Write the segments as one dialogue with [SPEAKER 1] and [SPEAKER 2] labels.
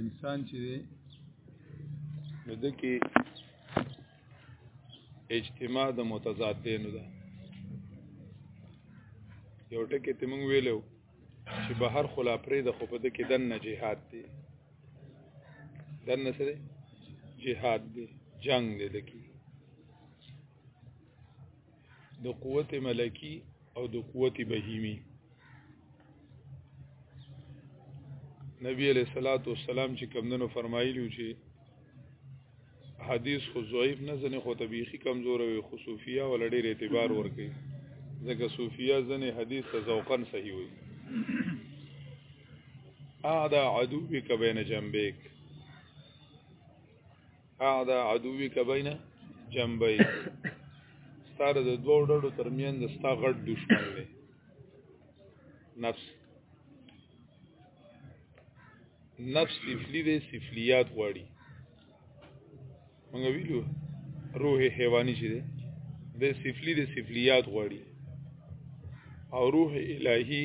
[SPEAKER 1] انسان چې دی نو د کې اجتماع د متضاد دی نو ده یو ټکی ته مونږ ویلو چې بهر خلا پرې د خو په د کې دنه جهاد دی دنه سره جهاد دی جنگ دی د کې د قوت ملکی او د قوت بهیمی نبی علیہ الصلوۃ والسلام چې کمندونو فرمایلی چې حدیث خو ضعیف نه ځنه خو طبيخي کمزور وي خو صوفیا ول ډېر اعتبار ورکي ځکه صوفیا ځنه حدیث ته ذوقا صحیح وي اعدا عدوک بین جنبیک هذا عدوك بين جنبي ستاره د دوه ډډو ترمن د ستا غټ دشمن دی نفس نفس سفلی دی سفلیات غواړي مونږ ویلو روح حیواني چې دی د سفلی د سفلیات غواړي او روح الهی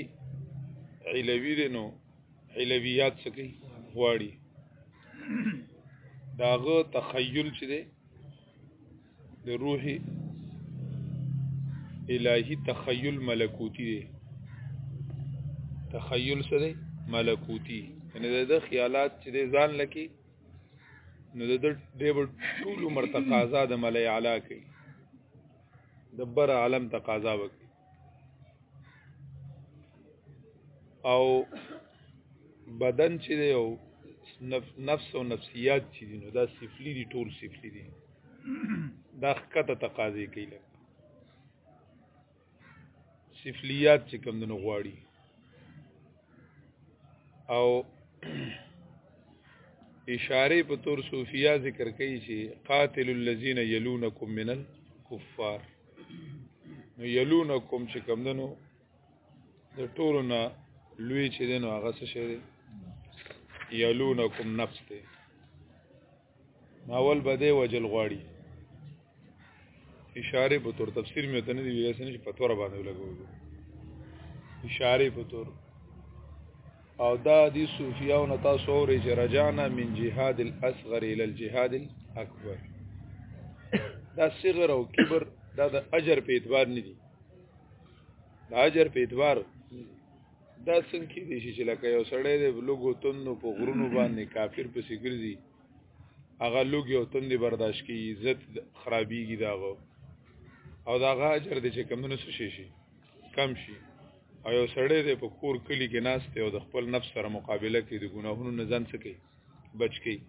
[SPEAKER 1] علوی دی نو علویات څه کوي غواړي داغه تخیل چې دی د روح الهی تخیل ملکوتی دی تخیل څه دی ملکوتی یعنی د خیالات چې دی ځان لکی نو د دې ټول عمر تقاضا د ملای اعلی کوي د بر عالم تقاضا وکړي او بدن چې دی او نفس او نفسیات چې دي نو دا سفلی دي ټول سفلی دي دا خکته تقاضې کوي لکه سفلیات چې کوم دنو غواړي او اشاره په تور صوفیا ذکر کوي چې قاتل الذين يلونكم من الكفار نو یلونکم چې کم دنو د ټولو نه لوی چې دنو هغه څه شي دی یلونکم نفس دی ماول بده وجل غواړي اشاره په تور تفسیر مې ته نه دی ویل چې په تور باندې لګوي اشاره په تور او دا دی صوفیاو نه تاسو اوري چې رجانا من جهاد الاصغر الى الجهاد الاکبر دا صغر او کبر دا د اجر په اعتبار نه دي د اجر په اعتبار دا څنګه کې دي چې لکه یو سړی د لوګو تندو په غرونو باندې کافر په سګرځي هغه لوګي او تندې برداشت کی عزت خرابيږي داغه او داغه اجر دې چې کمونو شي شي کم شي او یو سړی دی په کور کلی کې ناست دی او د خپل نفس سره مقابله کوي د ګناهونو نه ځان څه کوي بچ کوي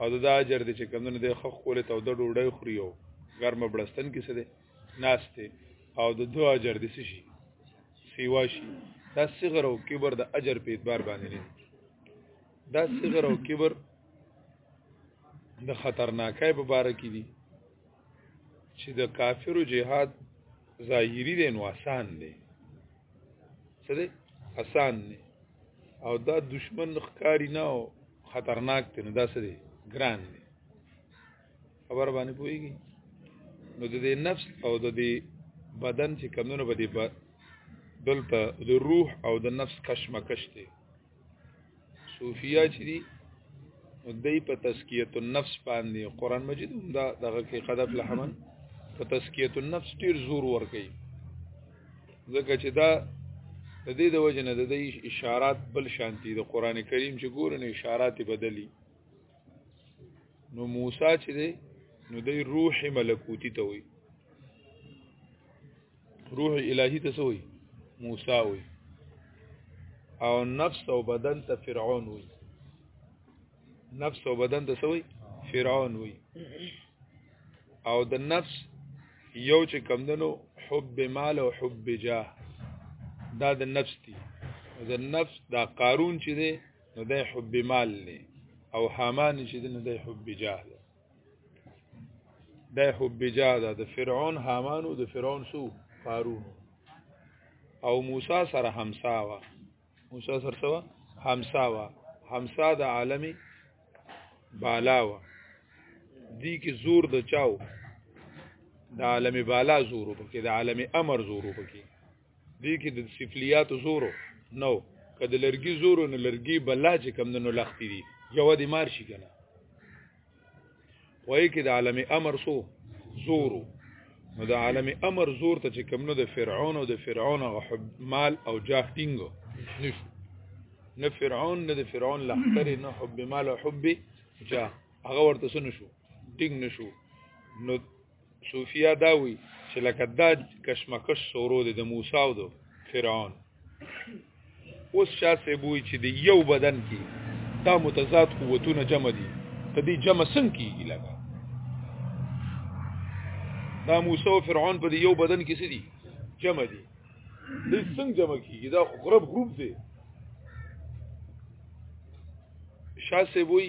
[SPEAKER 1] او د دا اجر دی چې کمونه دی خو خپل ته د ډوډۍ خوري او ګرمه بلستن کې څه دی ناست دی او د دوه اجر دی څه شي سیوا شي دا صغر او کبر د اجر په اعتبار باندې نه دا صغر او کبر د خطرناکۍ په باره کې دي چې د کافرو جهاد ظاهری دی نو آسان دی څه دی آسان دی او دا دشمن ښکاری نه او خطرناک دی نو دا څه دی ګران دی خبر باندې پوهیږي نو د دې نفس او د دې بدن چې کمونه به دې دلته د روح او د نفس کشمکش دی صوفیا چې دي دوی په تزکیه النفس باندې قران مجید هم دا دغه کې قدف لحمن په تزکیه النفس ډیر زور ور کوي ځکه چې دا د دې د وجه نه د دې اشارات بل شانتي د قران کریم چې ګورنه اشارات بدلی نو موسی چې دی نو د روح ملکوتی ته وي روح الهی ته سوی موسی وی او نفس او بدن ته فرعون وی نفس او بدن ته سوی فرعون وی او د نفس یو چې کمدنو حب مال او حب جاه دا د نفس دی د نفس دا قارون چې دی نو د حب مال نه او حامان چې دی نو د حب جاه د حب جاده د فرعون حامانو د فرعون سو قارون او موسی سره همسا وا موسی سره سوا همسا وا همسا د عالمي بالا وا دی کې زور د چاو د عالمي بالا زور وکړي د عالمي امر زور وکړي دې کې د سفلیات زورو نو کله لرګي زورو نه لرګي بلا چې کم نو لختي دي یو دې مار شي کنه وای کې د عالم امر سو زورو نو د عالم امر زور ته چې کم نو د فرعون او د فرعون غحب مال او جاه ټینګو نشو نه فرعون نه د فرعون لختر نه حب مال او حب جاه هغه ورته سن شو ټینګ نشو نو صوفیا دا وی چې لکه دا کشمکش شروع دی د موسی او د فرعون اوس شاسه بوی چې د یو بدن کې دا متضاد قوتونه جمع دي ته دې جمع څنګه کیږي لکه دا موسی او فرعون په یو بدن کې څه دي جمع دي دې څنګه جمع کیږي دا غرب غروب دی شاسه بوی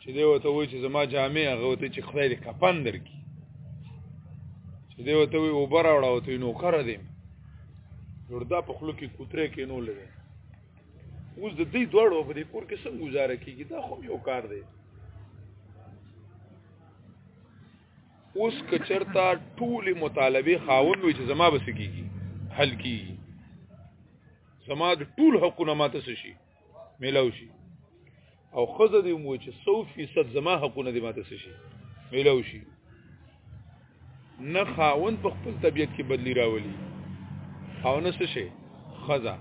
[SPEAKER 1] چې دی وته وای چې زما جامع هغه وته چې خدای دې کپن درکې چې دی وته وای اوبر راوړا وته نو کار دې وردا په خلو کې کوتره کې نو لګي اوس د دې دوړو په دې کور کې څنګه گزاره کیږي دا خو یو کار دی اوس کچرتا ټول مطالبه خاون وي چې زما بس کیږي حل کیږي زما د ټول حقونه ماته شي ملاو شي او خزه دې مو چې 100% زما حقونه دې ماته شي ملاو شي نه خاون په خپل طبيعت کې بدلی راولي او نه څه شي خزه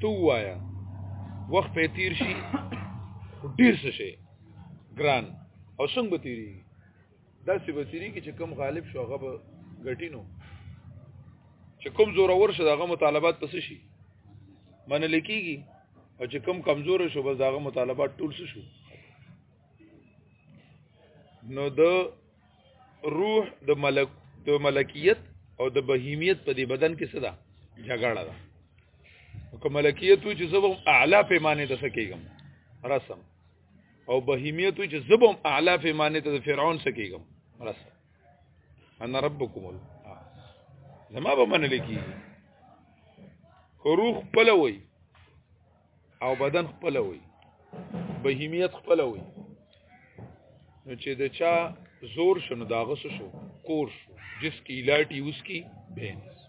[SPEAKER 1] تو وایا وخت په تیر شي ډیر څه شي ګران او څنګه تیری دا سی بتیری کې چې کم غالب شو هغه به غټینو چې کم زور ور شو داغه مطالبات پس شي من لیکيږي او چې کم کمزور شو بس داغه مطالبات ټول شو نو د روح د ملک د ملکیت او د بهیمیت په دې بدن کې صدا جګړه ده کوم ملکیت چې زه اعلی پیمانه د سکیږم رسم او بهیمیت چې زبم اعلی فی معنی ته فرعون سکیګم بس انا ربکم زما به منل کی روح خپل وای او بدن خپل وای بهیمیت خپل وای نو چې د چا زور شنو داغه شو کور شو جس کی لاټي اوس کی بینس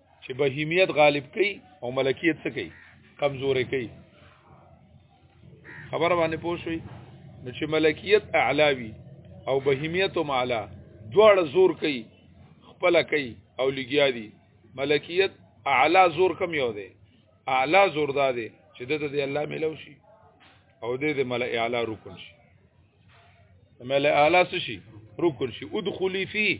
[SPEAKER 1] چې بهیمیت غالب کوي او ملکیت څه کوي کمزورې کوي خبر باندې پوښوي نو چې ملکیت اعلاوي او بهیمیت هم اعلا دواړه زور کوي خپل کوي او لګیا دي ملکیت اعلا زور کم یو دی اعلا زور دا دی چې د دې الله ملو شي او د دې مل اعلا رکن شي مل اعلا څه شي رکن شي ادخلي فيه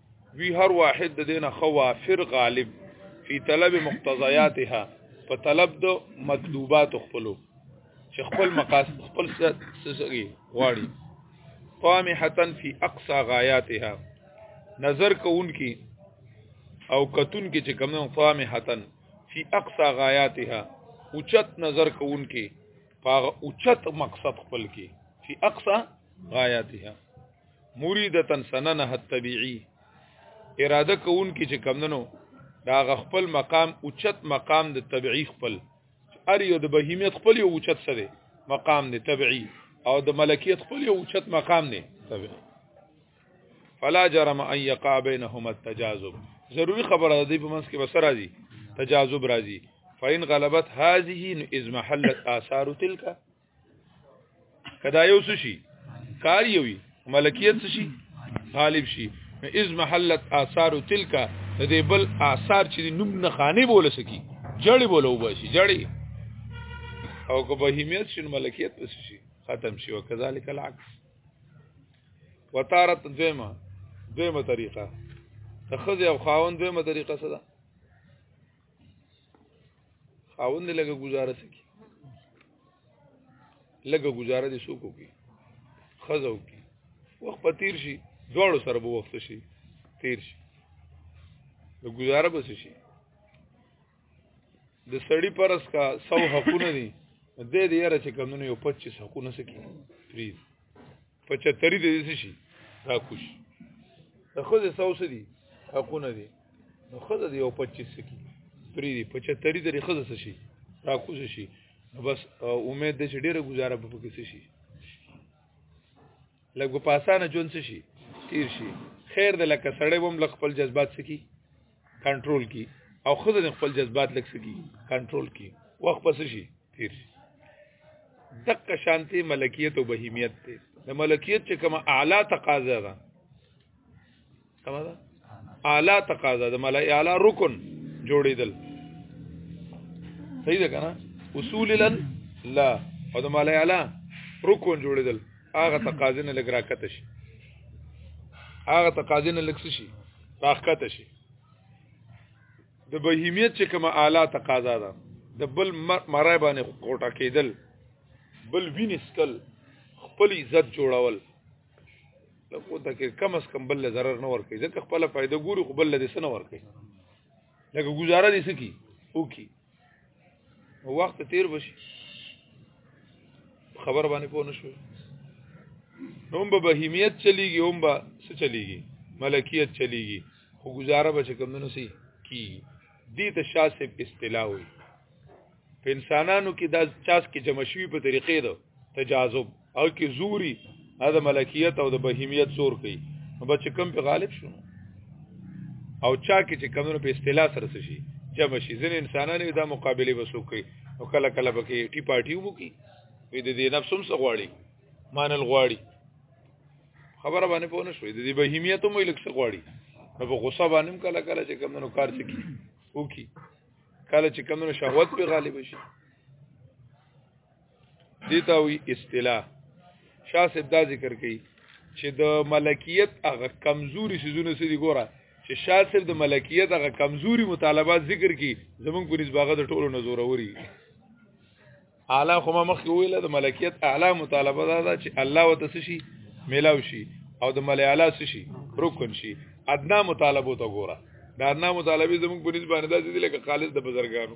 [SPEAKER 1] وی هر واحد د دینه خو وافر غالب فی طلب مقتضیاتها په طلب د مطلوبات خپلو چې خپل مقاصد خپل سسري غواړي طامحتن فی اقصا غایاتها نظر کوونکی او کتون کې چې کوم طامحتن فی اقصا غایاتها اوچت نظر کوونکی په اوچت مقصد خپل کې فی اقصا غایاتها مریدتن سننه الطبيعي اراده کوون کې چې کمندنو دا خپل مقام اوچت مقام د طبيعي خپل ار یو د بهیمیت خپل یو اوچت سره مقام دی طبيعي او د ملکیت خپل یو اوچت مقام دی طبيعي فلا جرم ان يقع بينهما التجاذب ضروری خبره ده په منځ کې بسر راځي تجاذب راځي فإن غلبت هذه إذ محلت آثار تلك کدا یو څه شي کار یوي ملکیت څه شي غالب شي نو از محلت آثار تلک د دې بل آثار چې نوم نه خاني بوله سکی جړې بوله وبشي جړې او که بهیمیت شنو ملکیت پس شي ختم شي او کذالک العکس وتارت دیمه دیمه طریقه تخذ او خاون دیمه طریقه څه ده خاوند لګه گزاره سکی لګه گزاره دې سوکو کی خزو کی وخت په تیر شي دواړو سره به وخت شي تیر شي د گزاره بس شي د سړی پرس کا 100 حقونه دي د دې یاره چې کمونه یو 25 حقونه سکی پریز په چتری دې څه شي را کوش د خو دې ساوس دي حقونه دي نو خو دې یو 25 کی پری دي په چتری دې خو څه شي را کوش شي بس امید دې چې ډیره گزاره په کې شي لګو پاسانه جون شي تیر شي خیر د لکه سړی وم لخپل جذبات سکی کنټرول کی او خود د خپل جذبات لک سکی کنټرول کی وخت پس شي تیر شي دک شانتی ملکیت او بهیمیت ته د ملکیت چې کومه اعلی تقاضا ده کومه ده اعلی تقاضا د ملای اعلی رکن جوړیدل صحیح ده کنه اصول لن لا او د ملای اعلی رکن جوړیدل هغه تقاضا نه لګرا کته شي هغه تقاضا نه لکس شي راخته شي د بهیمیت چې کومه اعلی تقاضا ده د بل مرای باندې کوټه کېدل بل وینسکل خپل عزت جوړول لکه ته کې کم اس کم بل ضرر نه ور کوي ځکه خپل فائدہ ګوري خو بل دې سن ور کوي لکه گزاره دې سکی او کی وخت تیر بشي خبر باندې پوه نشو هم به بهیمیت چلیږي هم به څه چلیږي ملکیت چلیږي خو گزاره به چې کمونو سي کی دي ته شاسب اصطلاح وي په انسانانو کې دا چاس کې جمع شوی په طریقې ده تجاذب او کې زوري دا ملکیت او د بهیمیت زور کوي نو بچ کم په غالب شو او چا کې چې کمونو په اصطلاح سره شي جمع شي ځین انسانانو دا مقابله وسو کوي او کله کله پکې ټی پارټي وو کی وې د دې نفسوم څه غواړي مانل غواړي خبره باندې پونه شوې د دې بهیمیت هم لکه څه غواړي نو په غصه باندې کله کله چې کمونو کار چکی وکي کله چې کمونو شهوت په غالب شي دیتا وی اصطلاح شاه صاحب دا ذکر کوي چې د ملکیت هغه کمزوري سيزونه سړي ګوره چې شاه صاحب د ملکیت هغه کمزوري مطالبات ذکر کړي زمونږ په نسبت هغه د ټولو نزوروري اعلی خو ما مخکې ویل د ملکیت اعلی مطالبه دا ده چې الله وتعالى شي ملاو شي او د ملای اعلی شي رکن شي ادنا مطالبه ته ګوره دا ادنا مطالبه زمونږ په نسبت باندې داسې دي لکه خالص د بزرګانو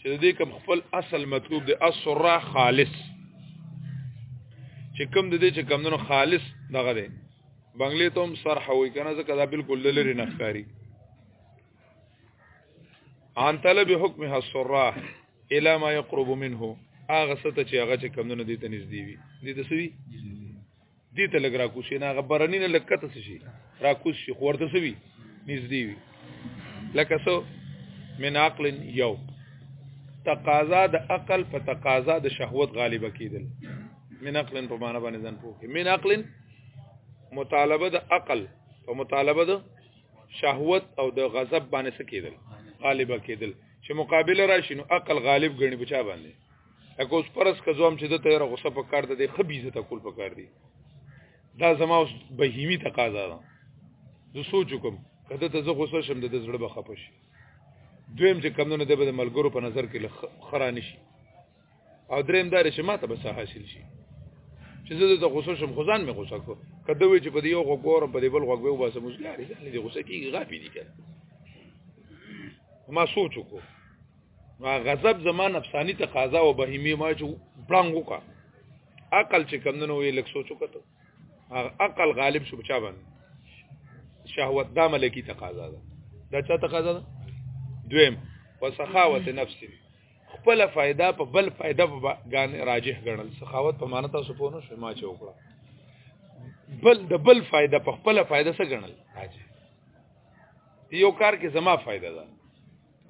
[SPEAKER 1] چې د دې کوم خپل اصل مطلوب دی اسره خالص چې کوم د دې چې کمونو خالص دغه دی بنگلې ته هم سر حوي کنه ځکه دا بالکل لری نه ښکاری عن طلب حکم حسره الى ما يقرب منه هغه ست چې هغه چې کمونه دي ته نږدې وي دي ته سوي دې ته لګ را کوشي نه غبرنی نه لکته څه شي را کوشي خو ورته سوي نږدې وي لکه سو من عقل یو تقاضا د عقل په تقاضا د شهوت غالبه کیدل من عقل په معنا باندې ځان پوهه من عقل مطالبه د عقل او مطالبه د شهوت او د غضب باندې څه کېدل غالبا کېدل چې مقابله راشي نو عقل غالب ګڼي بچا باندې اګه اوس پرس کزوم چې د تیر غوسه په کار ده د خبي عزت کول په کار دي دا زما اوس بهیمی تقاضا ده زه سوچ کوم کله ته زه غوسه شم د زړه به خپه شي دویم چې کمونه د بده ملګرو په نظر کې خران شي او دریم دا چې ماته به څه حاصل شي چې زه د غوسه شم خو ځان مې غوسه کو کله وی چې په دې یو غوګور په دې بل غوګو باسه مشګاری ځان دې غوسه کیږي غاپی دي کړه ما سوچ وکړ ما غضب زما نفسانی تقاضا او بهیمه ما چې پړنګ وکا عقل چې کمندنو یې لک سوچو کته عقل غالب شو بچا باندې شهوت دا ملکی تقاضا ده دا چا تقاضا ده دویم وسخاوت نفس خپل فائدہ په بل فائدہ غان راجح ګڼل سخاوت په معنی تاسو په نو شما چې وکړه بل د بل فائدہ په خپل فائدہ سره ګڼل راجح یو کار کې زما فائدہ ده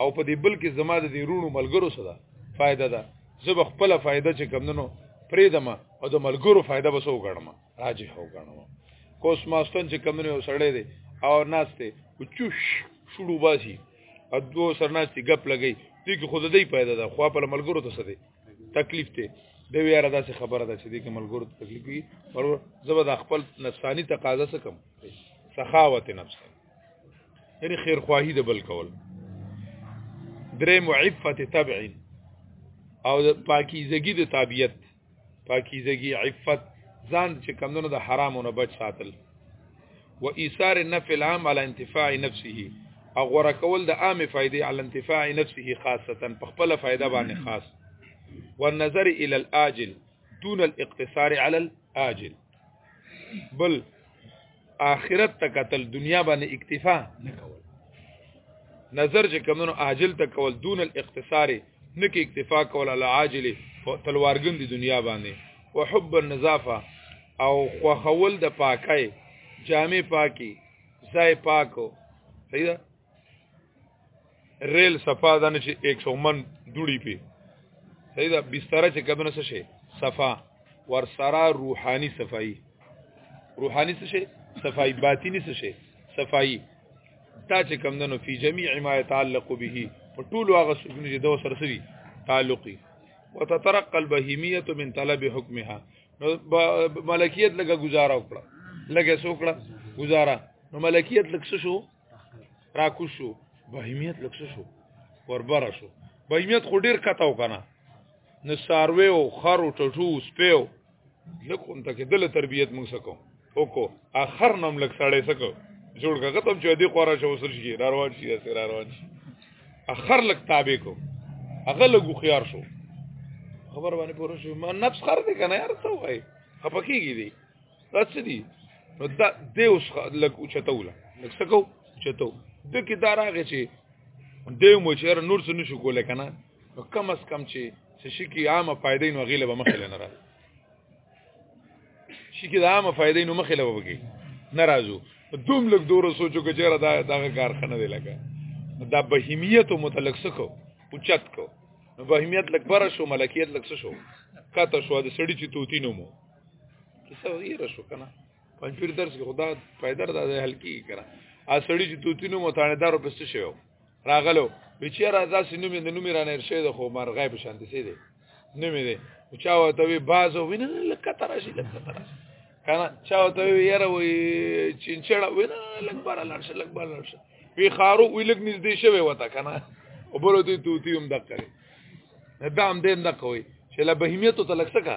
[SPEAKER 1] او په دې بل کې زما د دې رونو ملګرو سره فائدہ ده زه به خپل فائدہ چې کمندنو پریدم او د ملګرو فائدہ به سو غړم راځي هو غړم کوس ماستون چې کمندنو سړې دي او ناشته او چوش شروع باسي ا دوه سرناشتي غپ لګي دې کې خود دې فائدہ ده خو په ملګرو ته سره تکلیف ته د ویاره داسې خبره ده چې دې کې ملګرو ته تکلیف وي پر زبر خپل نفسانی تقاضا سکم سخاوت نفس یعنی خیر خواهی د بل کول درې معفت تبع او د پاکیزګي د تابعیت پاکیزګي عفت ځان چې کمونو د حرامو نه بچ ساتل و ایثار النفع العام على انتفاع نفسه او غره کول د عامه فائدې على انتفاع نفسه خاصه په خپل فائدہ باندې خاص والنظر الى الاجل دون الاقتصار على الاجل بل آخرت ته قتل دنیا باندې اکتفا نه کول نظر چې کمونو عاجل ته کول دون الاختصار نه کې اکتفا کول علی عاجل تلوارګند دنیا باندې وحب النظافه او خوخول د پاکۍ جامع پاکي ځای پاکو صحیح ده ریل صفا ده نه چې 100 من دوړي پی صحیح ده بستر چې کبنه څه شي صفا ور سره روحاني صفائی روحاني څه شي صفائی باطینی څه شي صفائی تا چې کم دنو فی جميع ما يتعلق به په ټول هغه سګنه چې دوه سره سری تعلقي وتترقى البهیمیه من طلب حکمها نو ملکیت لګه گزاره وکړه لګه سوکړه گزاره نو ملکیت لکس شو را کوشو بهیمیت لکسو شو وربره شو بهیمیت خو ډیر کتاو کنه نه ساروي او خر او ټټو سپیو لکه ته کې دله تربیت موږ سکو او کو اخر نوم لک ساړې سکو جوړ کړه ته چې دې خورا شو وسل شي را روان شي سر را روان شي اخر لک تابع کو هغه لګو خيار شو خبر باندې پوره شو ما نفس خر دې کنه یار ته وای خپکیږي دي دا څه دي نو دا د اوس لک او چتوله لک سکو چتو د کې دا راغی چې د مو چې نور څه نشو کولای کنه نو کم اس کم چې څه شي کې عامه فائدې نو غیله به مخه لنه راځي شي کې د عامه فائدې نو مخه لوي بګي ناراضو دوم لګ دوره سوچو کې چیرې دا دا کارخانه دی لګا دا بهیمیت او متعلق سکو اوچت کو نو بهیمیت لګ بره شو ملکیت لګ شو کاته شو د سړی چې توتی نو مو کیسه ویره شو کنه پنځیر درس کې خدا پیدا را ده هلکی کړه ا سړی چې توتینو متانیدارو پسې شو راغلو بچیرا ځاسې نومې د نومې رانه ارشد خو مر غیب شانتي سي دي نومې دي او چا وته وی بازو وینه لکه تراشي لکه تراشي کنه چا وته وی یره وی چینچړه وینه لکه بار لارشه لکه بار لارشه وی خارو وی لګ نږدې شوی وته کنه او بلو دې توتی هم دکړي دا هم دې دکوي چې لا بهیمیت ته لکسکا